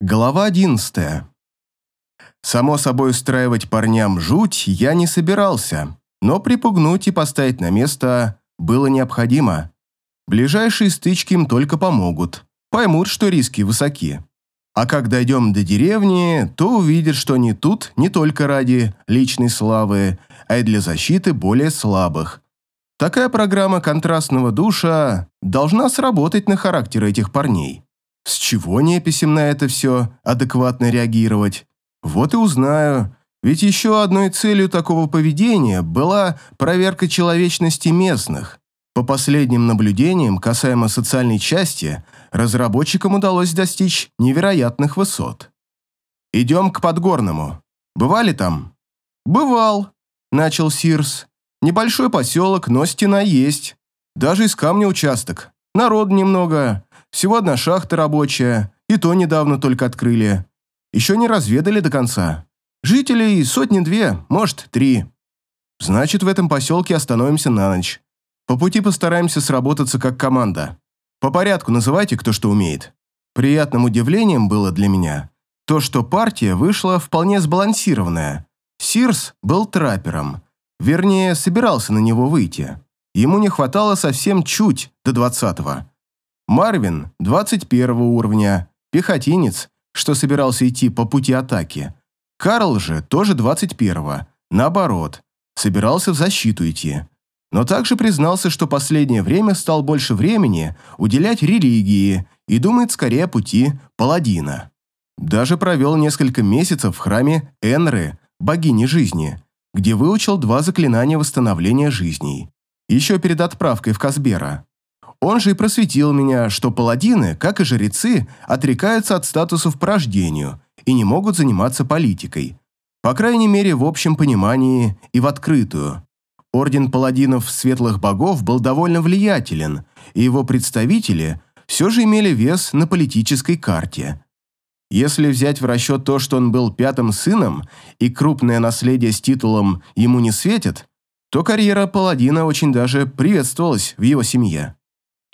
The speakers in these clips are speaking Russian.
Глава 11. Само собой, устраивать парням жуть я не собирался, но припугнуть и поставить на место было необходимо. Ближайшие стычки им только помогут, поймут, что риски высоки. А как дойдем до деревни, то увидят, что они тут не только ради личной славы, а и для защиты более слабых. Такая программа контрастного душа должна сработать на характер этих парней. С чего неписям на это все адекватно реагировать? Вот и узнаю. Ведь еще одной целью такого поведения была проверка человечности местных. По последним наблюдениям касаемо социальной части, разработчикам удалось достичь невероятных высот. «Идем к Подгорному. Бывали там?» «Бывал», — начал Сирс. «Небольшой поселок, но стена есть. Даже из камня участок. Народ немного. Всего одна шахта рабочая, и то недавно только открыли. Еще не разведали до конца. Жителей сотни-две, может, три. Значит, в этом поселке остановимся на ночь. По пути постараемся сработаться как команда. По порядку называйте, кто что умеет. Приятным удивлением было для меня то, что партия вышла вполне сбалансированная. Сирс был траппером. Вернее, собирался на него выйти. Ему не хватало совсем чуть до двадцатого. Марвин – 21 уровня, пехотинец, что собирался идти по пути атаки. Карл же тоже 21-го, наоборот, собирался в защиту идти. Но также признался, что последнее время стал больше времени уделять религии и думает скорее о пути паладина. Даже провел несколько месяцев в храме Энры, богини жизни, где выучил два заклинания восстановления жизней. Еще перед отправкой в Казбера. Он же и просветил меня, что паладины, как и жрецы, отрекаются от статусов по рождению и не могут заниматься политикой. По крайней мере, в общем понимании и в открытую. Орден паладинов светлых богов был довольно влиятелен, и его представители все же имели вес на политической карте. Если взять в расчет то, что он был пятым сыном, и крупное наследие с титулом ему не светит, то карьера паладина очень даже приветствовалась в его семье.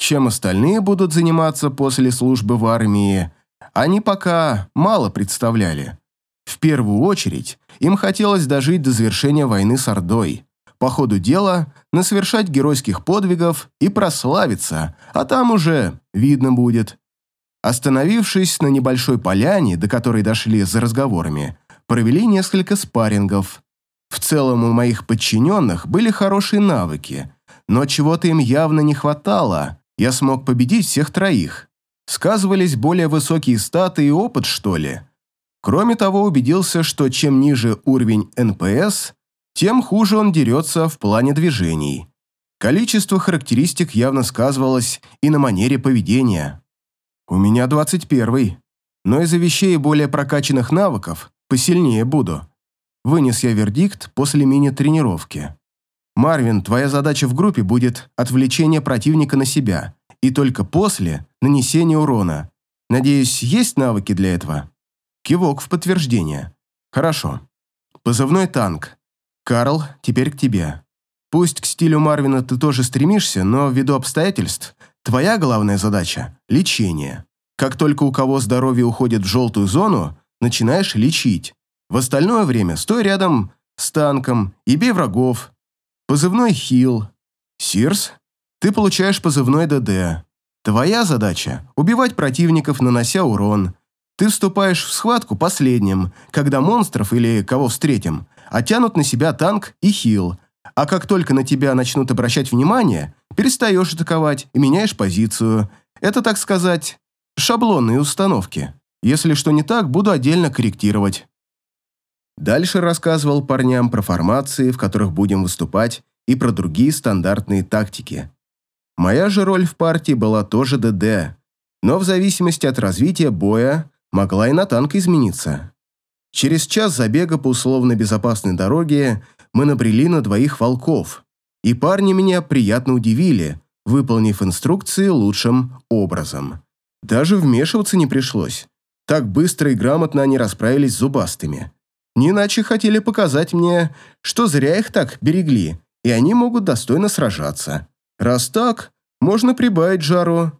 Чем остальные будут заниматься после службы в армии, они пока мало представляли. В первую очередь, им хотелось дожить до завершения войны с Ордой, по ходу дела насовершать геройских подвигов и прославиться, а там уже видно будет. Остановившись на небольшой поляне, до которой дошли за разговорами, провели несколько спаррингов. В целом у моих подчиненных были хорошие навыки, но чего-то им явно не хватало, я смог победить всех троих. Сказывались более высокие статы и опыт, что ли. Кроме того, убедился, что чем ниже уровень НПС, тем хуже он дерется в плане движений. Количество характеристик явно сказывалось и на манере поведения. У меня 21 но из-за вещей более прокачанных навыков посильнее буду. Вынес я вердикт после мини-тренировки. Марвин, твоя задача в группе будет отвлечение противника на себя, и только после нанесение урона. Надеюсь, есть навыки для этого? Кивок в подтверждение. Хорошо. Позывной танк. Карл, теперь к тебе. Пусть к стилю Марвина ты тоже стремишься, но ввиду обстоятельств, твоя главная задача – лечение. Как только у кого здоровье уходит в желтую зону, начинаешь лечить. В остальное время стой рядом с танком и бей врагов, Позывной Хил. Сирс, ты получаешь позывной ДД. Твоя задача – убивать противников, нанося урон. Ты вступаешь в схватку последним, когда монстров или кого встретим, оттянут на себя танк и хил. А как только на тебя начнут обращать внимание, перестаешь атаковать и меняешь позицию. Это, так сказать, шаблонные установки. Если что не так, буду отдельно корректировать. Дальше рассказывал парням про формации, в которых будем выступать, и про другие стандартные тактики. Моя же роль в партии была тоже ДД, но в зависимости от развития боя могла и на танк измениться. Через час забега по условно безопасной дороге мы набрели на двоих волков, и парни меня приятно удивили, выполнив инструкции лучшим образом. Даже вмешиваться не пришлось. Так быстро и грамотно они расправились с зубастыми. Не иначе хотели показать мне, что зря их так берегли, и они могут достойно сражаться. Раз так, можно прибавить жару.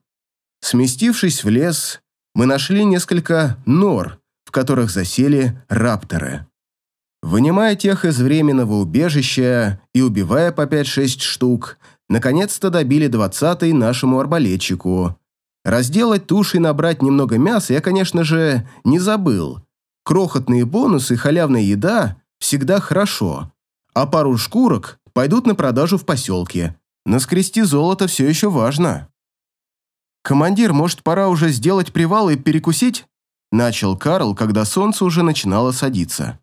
Сместившись в лес, мы нашли несколько нор, в которых засели рапторы. Вынимая тех из временного убежища и убивая по 5-6 штук, наконец-то добили двадцатый нашему арбалетчику. Разделать туши и набрать немного мяса я, конечно же, не забыл. Крохотные бонусы и халявная еда всегда хорошо, а пару шкурок пойдут на продажу в поселке. Наскрести золото все еще важно. «Командир, может, пора уже сделать привал и перекусить?» Начал Карл, когда солнце уже начинало садиться.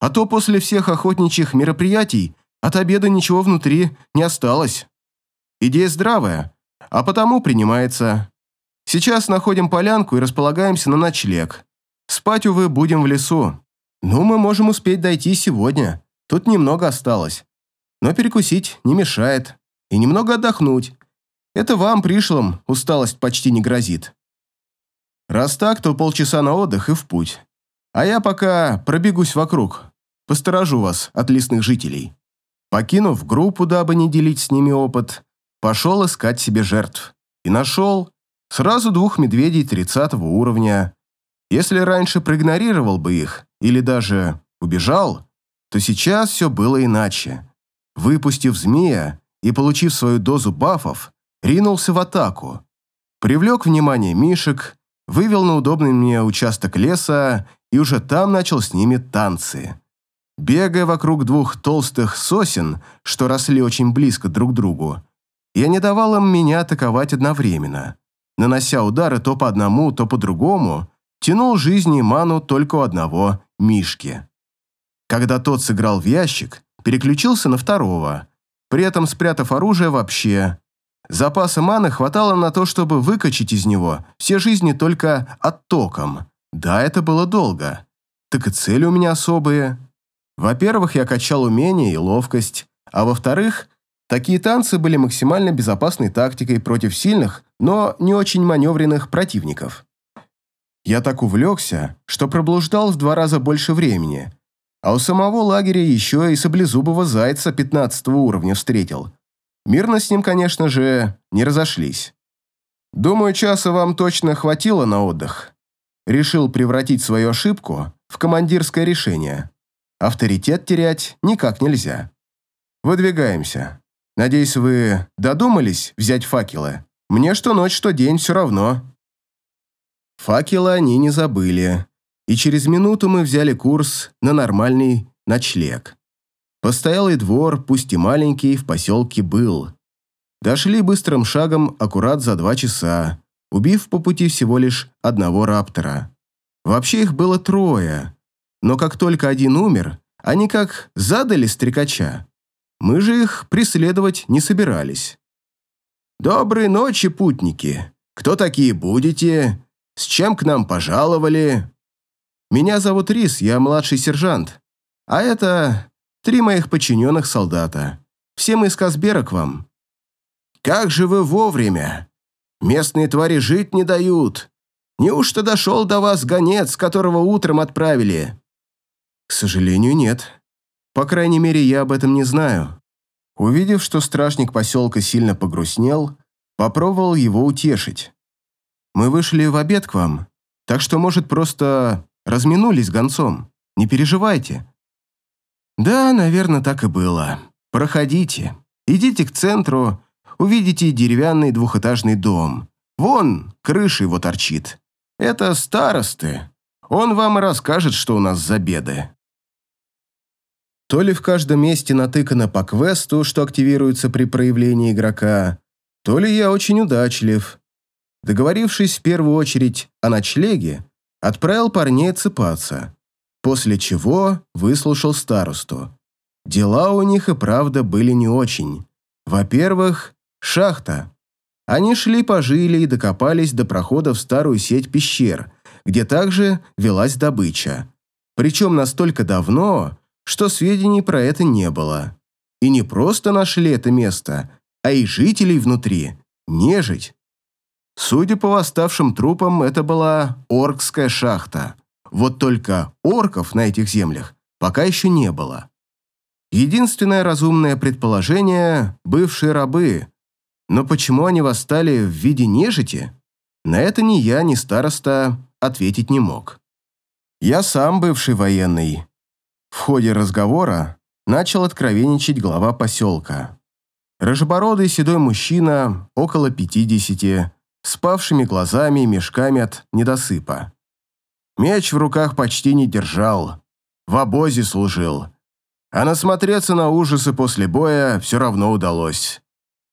«А то после всех охотничьих мероприятий от обеда ничего внутри не осталось. Идея здравая, а потому принимается. Сейчас находим полянку и располагаемся на ночлег. Спать, увы, будем в лесу. Ну, мы можем успеть дойти сегодня. Тут немного осталось. Но перекусить не мешает. И немного отдохнуть. Это вам, пришлым, усталость почти не грозит. Раз так, то полчаса на отдых и в путь. А я пока пробегусь вокруг, посторожу вас от лесных жителей. Покинув группу, дабы не делить с ними опыт, пошел искать себе жертв. И нашел сразу двух медведей 30 уровня. Если раньше проигнорировал бы их, или даже убежал, то сейчас все было иначе. Выпустив змея и получив свою дозу бафов, ринулся в атаку. Привлек внимание Мишек, вывел на удобный мне участок леса и уже там начал с ними танцы. Бегая вокруг двух толстых сосен, что росли очень близко друг к другу, я не давал им меня атаковать одновременно. Нанося удары то по одному, то по другому, тянул жизни и ману только у одного Мишки. Когда тот сыграл в ящик, переключился на второго, при этом спрятав оружие вообще, Запаса маны хватало на то, чтобы выкачать из него все жизни только оттоком. Да, это было долго. Так и цели у меня особые. Во-первых, я качал умения и ловкость, а во-вторых, такие танцы были максимально безопасной тактикой против сильных, но не очень маневренных противников. Я так увлекся, что проблуждал в два раза больше времени, а у самого лагеря еще и саблезубого зайца 15 уровня встретил – Мирно с ним, конечно же, не разошлись. Думаю, часа вам точно хватило на отдых. Решил превратить свою ошибку в командирское решение. Авторитет терять никак нельзя. Выдвигаемся. Надеюсь, вы додумались взять факелы? Мне что ночь, что день, все равно. Факелы они не забыли, и через минуту мы взяли курс на нормальный ночлег. Постоялый двор, пусть и маленький, в поселке был. Дошли быстрым шагом аккурат за два часа, убив по пути всего лишь одного раптора. Вообще их было трое, но как только один умер, они как задали стрекача. Мы же их преследовать не собирались. «Доброй ночи, путники! Кто такие будете? С чем к нам пожаловали?» «Меня зовут Рис, я младший сержант. А это Три моих подчиненных солдата. Все мы из Казбера к вам». «Как же вы вовремя! Местные твари жить не дают. Неужто дошел до вас гонец, которого утром отправили?» «К сожалению, нет. По крайней мере, я об этом не знаю». Увидев, что стражник поселка сильно погрустнел, попробовал его утешить. «Мы вышли в обед к вам, так что, может, просто разминулись гонцом. Не переживайте. Да, наверное, так и было. Проходите. Идите к центру, увидите деревянный двухэтажный дом. Вон, крыша его торчит. Это старосты. Он вам и расскажет, что у нас за беды. То ли в каждом месте натыкано по квесту, что активируется при проявлении игрока, то ли я очень удачлив. Договорившись в первую очередь о ночлеге, отправил парней отсыпаться после чего выслушал старосту. Дела у них и правда были не очень. Во-первых, шахта. Они шли по жиле и докопались до прохода в старую сеть пещер, где также велась добыча. Причем настолько давно, что сведений про это не было. И не просто нашли это место, а и жителей внутри, нежить. Судя по восставшим трупам, это была оркская шахта. Вот только орков на этих землях пока еще не было. Единственное разумное предположение – бывшие рабы. Но почему они восстали в виде нежити? На это ни я, ни староста ответить не мог. Я сам бывший военный. В ходе разговора начал откровенничать глава поселка. Рыжебородый седой мужчина, около спавшими глазами и мешками от недосыпа. Меч в руках почти не держал, в обозе служил. А насмотреться на ужасы после боя все равно удалось.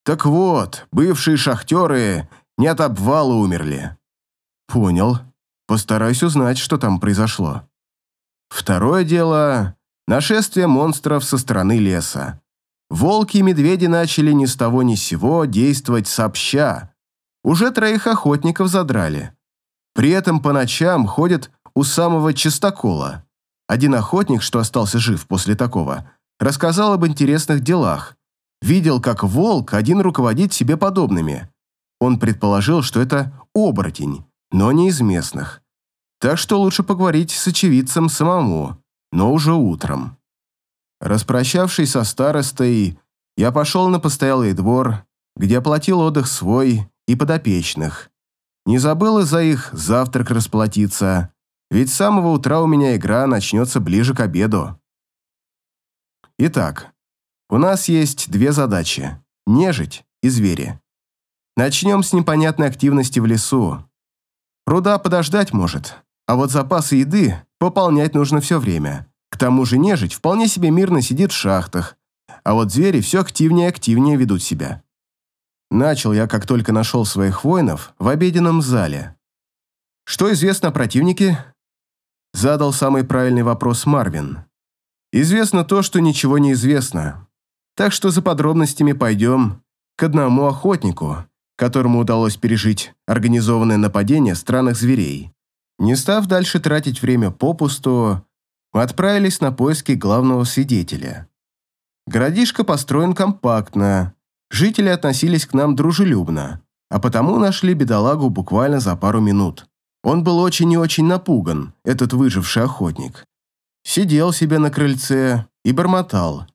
Так вот, бывшие шахтеры не от обвала умерли. Понял. Постараюсь узнать, что там произошло. Второе дело – нашествие монстров со стороны леса. Волки и медведи начали ни с того ни с сего действовать сообща. Уже троих охотников задрали. При этом по ночам ходят у самого чистокола. Один охотник, что остался жив после такого, рассказал об интересных делах. Видел, как волк один руководит себе подобными. Он предположил, что это оборотень, но не из местных. Так что лучше поговорить с очевидцем самому, но уже утром. Распрощавшись со старостой, я пошел на постоялый двор, где оплатил отдых свой и подопечных. Не забыл из-за их завтрак расплатиться, ведь с самого утра у меня игра начнется ближе к обеду. Итак, у нас есть две задачи – нежить и звери. Начнем с непонятной активности в лесу. Руда подождать может, а вот запасы еды пополнять нужно все время. К тому же нежить вполне себе мирно сидит в шахтах, а вот звери все активнее и активнее ведут себя. Начал я, как только нашел своих воинов, в обеденном зале. Что известно о противнике? Задал самый правильный вопрос Марвин. Известно то, что ничего не известно. Так что за подробностями пойдем к одному охотнику, которому удалось пережить организованное нападение странных зверей. Не став дальше тратить время попусту, мы отправились на поиски главного свидетеля. Городишко построен компактно, жители относились к нам дружелюбно, а потому нашли бедолагу буквально за пару минут. Он был очень и очень напуган, этот выживший охотник. Сидел себе на крыльце и бормотал.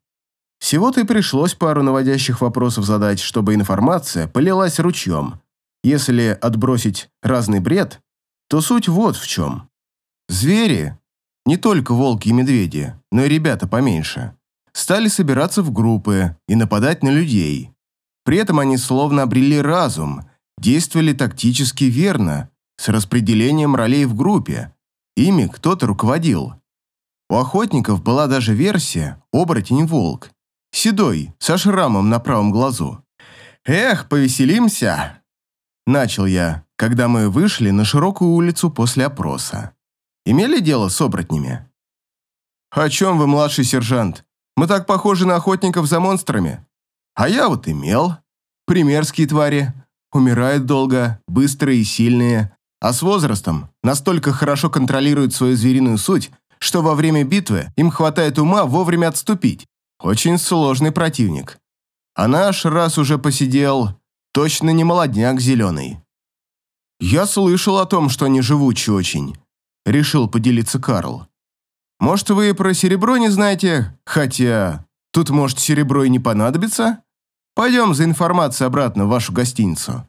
Всего-то и пришлось пару наводящих вопросов задать, чтобы информация полилась ручьем. Если отбросить разный бред, то суть вот в чем. Звери, не только волки и медведи, но и ребята поменьше, стали собираться в группы и нападать на людей. При этом они словно обрели разум, действовали тактически верно, с распределением ролей в группе. Ими кто-то руководил. У охотников была даже версия «Оборотень-волк». Седой, со шрамом на правом глазу. «Эх, повеселимся!» Начал я, когда мы вышли на широкую улицу после опроса. Имели дело с оборотнями? «О чем вы, младший сержант? Мы так похожи на охотников за монстрами. А я вот имел. Примерские твари. Умирают долго, быстрые и сильные, а с возрастом настолько хорошо контролируют свою звериную суть, что во время битвы им хватает ума вовремя отступить. Очень сложный противник. А наш, раз уже посидел, точно не молодняк зеленый. Я слышал о том, что они живучи очень. Решил поделиться Карл. Может, вы про серебро не знаете? Хотя, тут может серебро и не понадобится? Пойдем за информацией обратно в вашу гостиницу.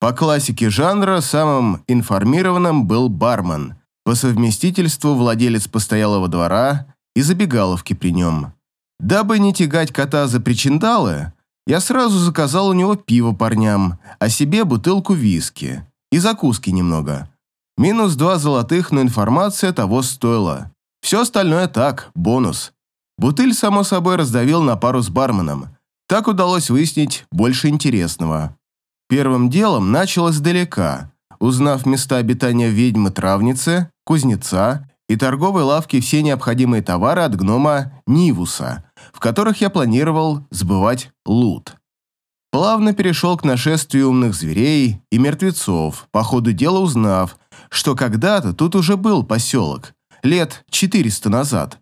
По классике жанра самым информированным был бармен, по совместительству владелец постоялого двора и забегаловки при нем. Дабы не тягать кота за причиндалы, я сразу заказал у него пиво парням, а себе бутылку виски и закуски немного. Минус два золотых, но информация того стоила. Все остальное так, бонус. Бутыль, само собой, раздавил на пару с барменом. Так удалось выяснить больше интересного. Первым делом начал издалека, узнав места обитания ведьмы-травницы, кузнеца и торговой лавки все необходимые товары от гнома Нивуса, в которых я планировал сбывать лут. Плавно перешел к нашествию умных зверей и мертвецов, по ходу дела узнав, что когда-то тут уже был поселок, лет 400 назад.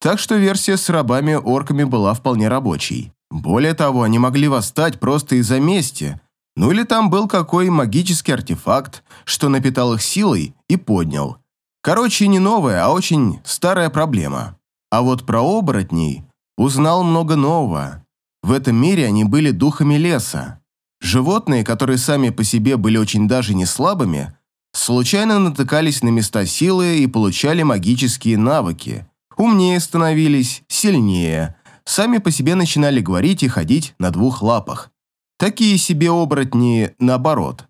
Так что версия с рабами-орками была вполне рабочей. Более того, они могли восстать просто из-за мести, ну или там был какой магический артефакт, что напитал их силой и поднял. Короче, не новая, а очень старая проблема. А вот про оборотней узнал много нового. В этом мире они были духами леса. Животные, которые сами по себе были очень даже не слабыми, случайно натыкались на места силы и получали магические навыки. Умнее становились, сильнее, сами по себе начинали говорить и ходить на двух лапах. Такие себе оборотни наоборот.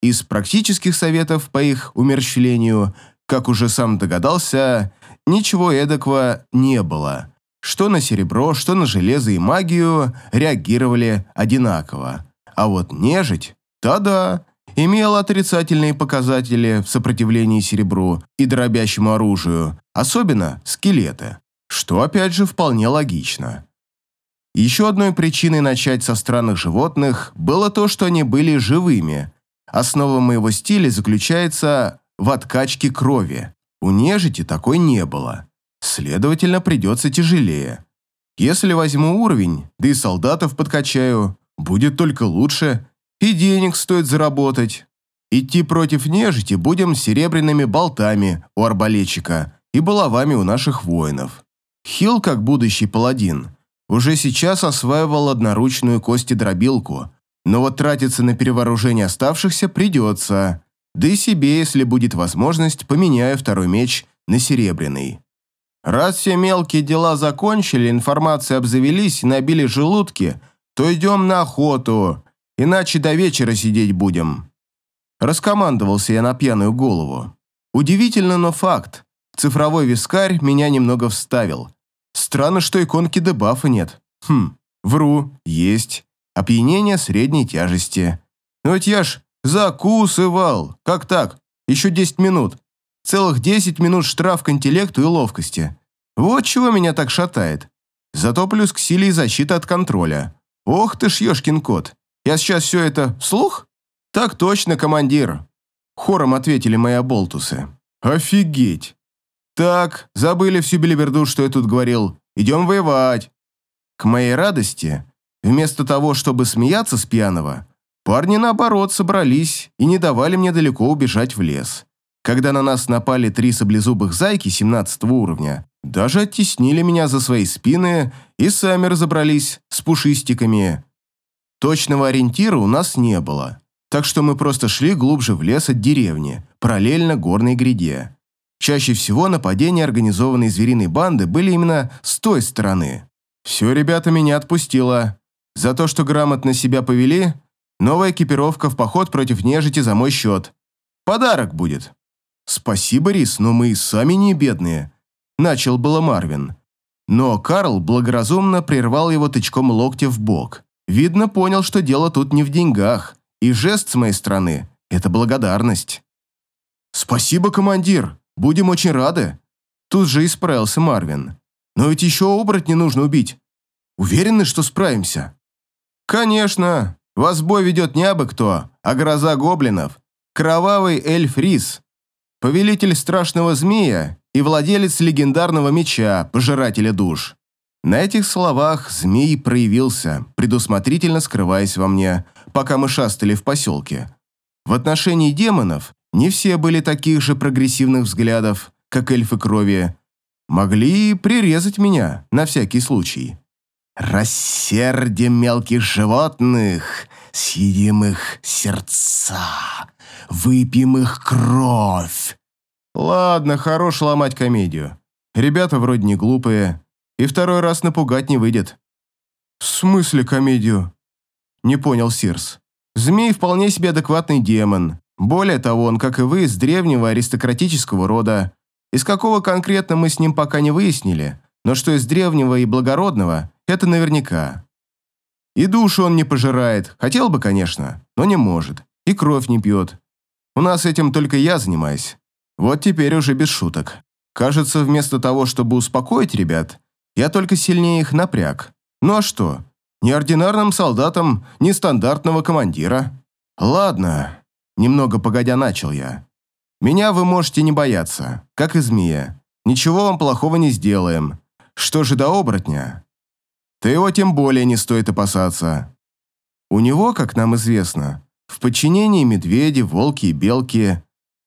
Из практических советов по их умерщвлению, как уже сам догадался, ничего эдакого не было. Что на серебро, что на железо и магию реагировали одинаково. А вот нежить, да-да, имела отрицательные показатели в сопротивлении серебру и дробящему оружию, особенно скелеты, что опять же вполне логично. Еще одной причиной начать со странных животных было то, что они были живыми. Основа моего стиля заключается в откачке крови. У нежити такой не было. Следовательно, придется тяжелее. Если возьму уровень, да и солдатов подкачаю, будет только лучше, и денег стоит заработать. Идти против нежити будем серебряными болтами у арбалетчика и булавами у наших воинов. Хил, как будущий паладин, уже сейчас осваивал одноручную кости-дробилку, но вот тратиться на перевооружение оставшихся придется, да и себе, если будет возможность, поменяю второй меч на серебряный. Раз все мелкие дела закончили, информацией обзавелись и набили желудки, то идем на охоту, иначе до вечера сидеть будем. Раскомандовался я на пьяную голову. Удивительно, но факт. Цифровой вискарь меня немного вставил. Странно, что иконки дебафа нет. Хм, вру, есть. Опьянение средней тяжести. Но ведь я ж закусывал. Как так? Еще 10 минут. Целых 10 минут штраф к интеллекту и ловкости. Вот чего меня так шатает. Зато плюс к силе и защита от контроля. Ох ты ж, ешкин кот. Я сейчас все это вслух? Так точно, командир. Хором ответили мои оболтусы. Офигеть. Так, забыли всю белиберду, что я тут говорил. Идем воевать. К моей радости, вместо того, чтобы смеяться с пьяного, парни наоборот собрались и не давали мне далеко убежать в лес. Когда на нас напали три саблезубых зайки 17 уровня, даже оттеснили меня за свои спины и сами разобрались с пушистиками. Точного ориентира у нас не было, так что мы просто шли глубже в лес от деревни, параллельно горной гряде. Чаще всего нападения организованной звериной банды были именно с той стороны. Все, ребята, меня отпустило. За то, что грамотно себя повели, новая экипировка в поход против нежити за мой счет. Подарок будет. «Спасибо, Рис, но мы и сами не бедные», – начал было Марвин. Но Карл благоразумно прервал его тычком локтя в бок. Видно, понял, что дело тут не в деньгах, и жест с моей стороны – это благодарность. «Спасибо, командир, будем очень рады», – тут же исправился Марвин. «Но ведь еще оборотня нужно убить. Уверены, что справимся?» «Конечно, вас бой ведет не абы кто, а гроза гоблинов, кровавый эльф Рис, повелитель страшного змея и владелец легендарного меча, пожирателя душ. На этих словах змей проявился, предусмотрительно скрываясь во мне, пока мы шастали в поселке. В отношении демонов не все были таких же прогрессивных взглядов, как эльфы крови. Могли прирезать меня, на всякий случай. «Рассердим мелких животных, съедим их сердца, Выпьем их кровь. Ладно, хорош ломать комедию. Ребята вроде не глупые. И второй раз напугать не выйдет. В смысле комедию? Не понял Сирс. Змей вполне себе адекватный демон. Более того, он, как и вы, из древнего аристократического рода. Из какого конкретно мы с ним пока не выяснили, но что из древнего и благородного, это наверняка. И душу он не пожирает, хотел бы, конечно, но не может. И кровь не пьет. У нас этим только я занимаюсь. Вот теперь уже без шуток. Кажется, вместо того, чтобы успокоить ребят, я только сильнее их напряг. Ну а что? Ни ординарным солдатам, ни стандартного командира. Ладно, немного погодя начал я. Меня вы можете не бояться, как и змея. Ничего вам плохого не сделаем. Что же до оборотня? То его тем более не стоит опасаться. У него, как нам известно, в подчинении медведи, волки и белки.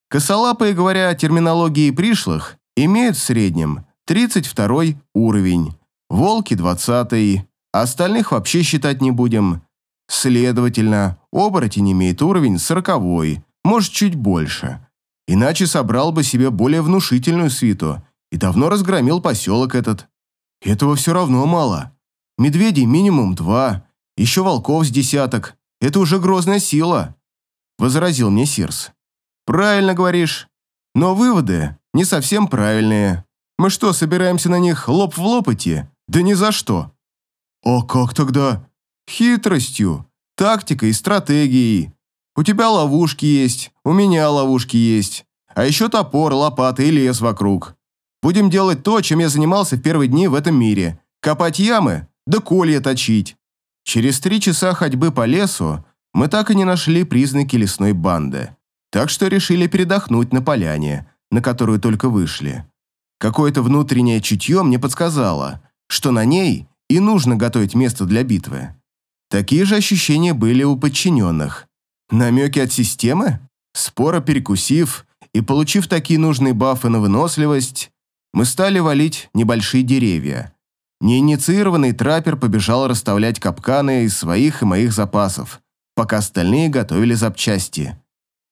Косолапые, говоря о терминологии пришлых, имеют в среднем 32 уровень, волки 20 а остальных вообще считать не будем. Следовательно, оборотень имеет уровень сороковой, может, чуть больше. Иначе собрал бы себе более внушительную свиту и давно разгромил поселок этот. Этого все равно мало. Медведей минимум два, еще волков с десяток. Это уже грозная сила», — возразил мне Сирс. «Правильно говоришь. Но выводы не совсем правильные. Мы что, собираемся на них лоб в лоб? Да ни за что». «А как тогда?» «Хитростью, тактикой и стратегией. У тебя ловушки есть, у меня ловушки есть. А еще топор, лопата и лес вокруг. Будем делать то, чем я занимался в первые дни в этом мире. Копать ямы, да колья точить. Через три часа ходьбы по лесу мы так и не нашли признаки лесной банды. Так что решили передохнуть на поляне, на которую только вышли. Какое-то внутреннее чутье мне подсказало, что на ней и нужно готовить место для битвы. Такие же ощущения были у подчиненных. Намеки от системы? Споро перекусив и получив такие нужные бафы на выносливость, мы стали валить небольшие деревья. Неинициированный траппер побежал расставлять капканы из своих и моих запасов, пока остальные готовили запчасти.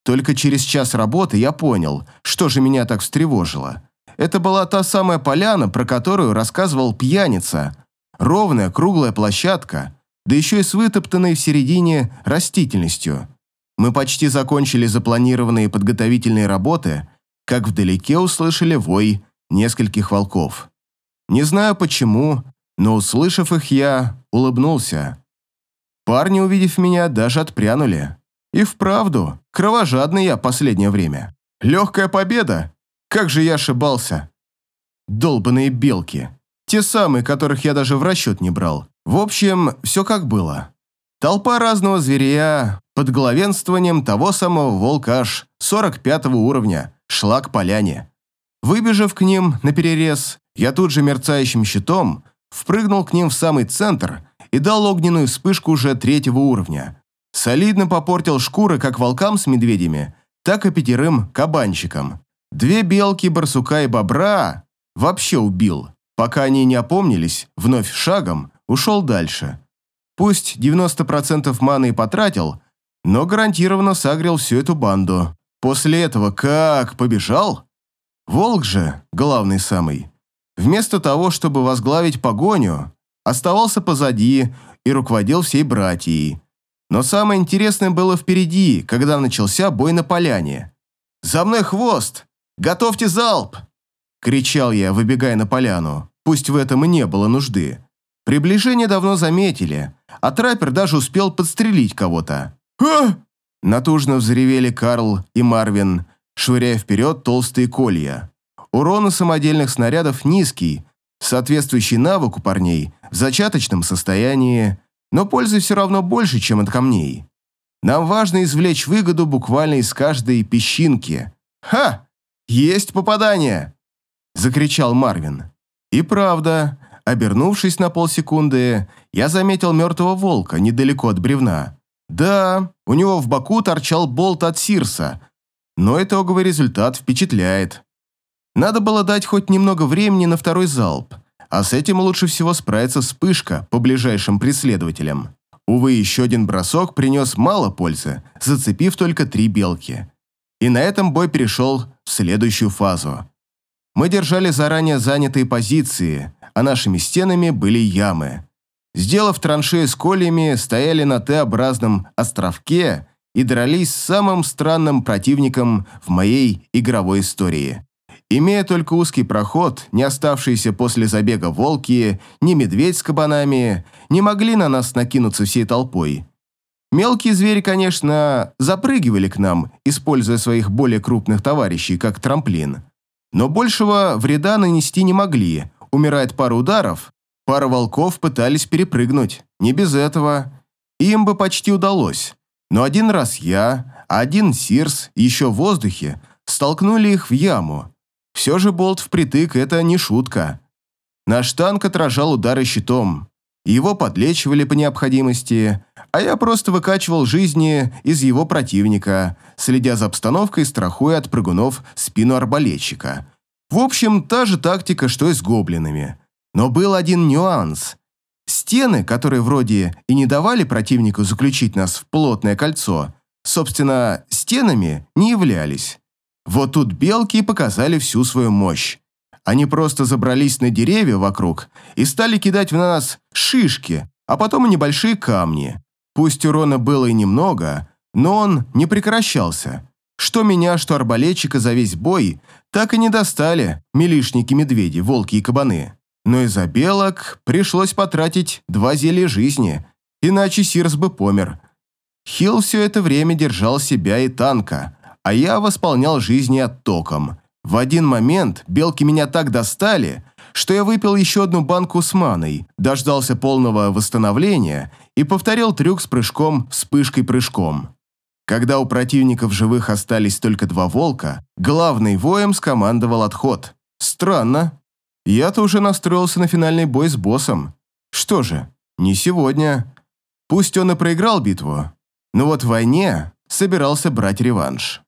Только через час работы я понял, что же меня так встревожило. Это была та самая поляна, про которую рассказывал пьяница. Ровная круглая площадка, да еще и с вытоптанной в середине растительностью. Мы почти закончили запланированные подготовительные работы, как вдалеке услышали вой нескольких волков. Не знаю почему, но, услышав их, я улыбнулся. Парни, увидев меня, даже отпрянули. И вправду, кровожадный я последнее время. Легкая победа? Как же я ошибался. Долбаные белки. Те самые, которых я даже в расчет не брал. В общем, все как было. Толпа разного зверя под главенствованием того самого волка аж 45 уровня шла к поляне. Выбежав к ним на перерез, я тут же мерцающим щитом впрыгнул к ним в самый центр и дал огненную вспышку уже третьего уровня. Солидно попортил шкуры как волкам с медведями, так и пятерым кабанчикам. Две белки, барсука и бобра вообще убил. Пока они не опомнились, вновь шагом ушел дальше. Пусть 90% маны и потратил, но гарантированно сагрил всю эту банду. После этого как побежал? Волк же, главный самый, вместо того, чтобы возглавить погоню, оставался позади и руководил всей братьей. Но самое интересное было впереди, когда начался бой на поляне. «За мной хвост! Готовьте залп!» Кричал я, выбегая на поляну. Пусть в этом и не было нужды. Приближение давно заметили, а траппер даже успел подстрелить кого-то. «А!» Натужно взревели Карл и Марвин, швыряя вперед толстые колья. Урон у самодельных снарядов низкий, соответствующий навыку парней в зачаточном состоянии, но пользы все равно больше, чем от камней. Нам важно извлечь выгоду буквально из каждой песчинки. «Ха! Есть попадание!» – закричал Марвин. И правда, обернувшись на полсекунды, я заметил мертвого волка недалеко от бревна. Да, у него в боку торчал болт от Сирса, но итоговый результат впечатляет. Надо было дать хоть немного времени на второй залп, а с этим лучше всего справиться вспышка по ближайшим преследователям. Увы, еще один бросок принес мало пользы, зацепив только три белки. И на этом бой перешел в следующую фазу. Мы держали заранее занятые позиции, а нашими стенами были ямы. Сделав траншеи с кольями, стояли на Т-образном островке и дрались с самым странным противником в моей игровой истории. Имея только узкий проход, не оставшиеся после забега волки, ни медведь с кабанами не могли на нас накинуться всей толпой. Мелкие звери, конечно, запрыгивали к нам, используя своих более крупных товарищей как трамплин. Но большего вреда нанести не могли, умирает пара ударов, Пара волков пытались перепрыгнуть, не без этого. Им бы почти удалось. Но один раз я, один Сирс еще в воздухе столкнули их в яму. Все же болт впритык – это не шутка. Наш танк отражал удары щитом. Его подлечивали по необходимости, а я просто выкачивал жизни из его противника, следя за обстановкой, страхуя от прыгунов спину арбалетчика. В общем, та же тактика, что и с гоблинами – но был один нюанс. Стены, которые вроде и не давали противнику заключить нас в плотное кольцо, собственно, стенами не являлись. Вот тут белки показали всю свою мощь. Они просто забрались на деревья вокруг и стали кидать в нас шишки, а потом и небольшие камни. Пусть урона было и немного, но он не прекращался. Что меня, что арбалетчика за весь бой так и не достали милишники-медведи, волки и кабаны. Но из-за белок пришлось потратить два зелья жизни, иначе Сирс бы помер. Хилл все это время держал себя и танка, а я восполнял жизни оттоком. В один момент белки меня так достали, что я выпил еще одну банку с маной, дождался полного восстановления и повторил трюк с прыжком вспышкой-прыжком. Когда у противников живых остались только два волка, главный воем скомандовал отход. Странно. Я-то уже настроился на финальный бой с боссом. Что же, не сегодня. Пусть он и проиграл битву, но вот в войне собирался брать реванш.